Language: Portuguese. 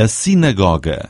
a sinagoga.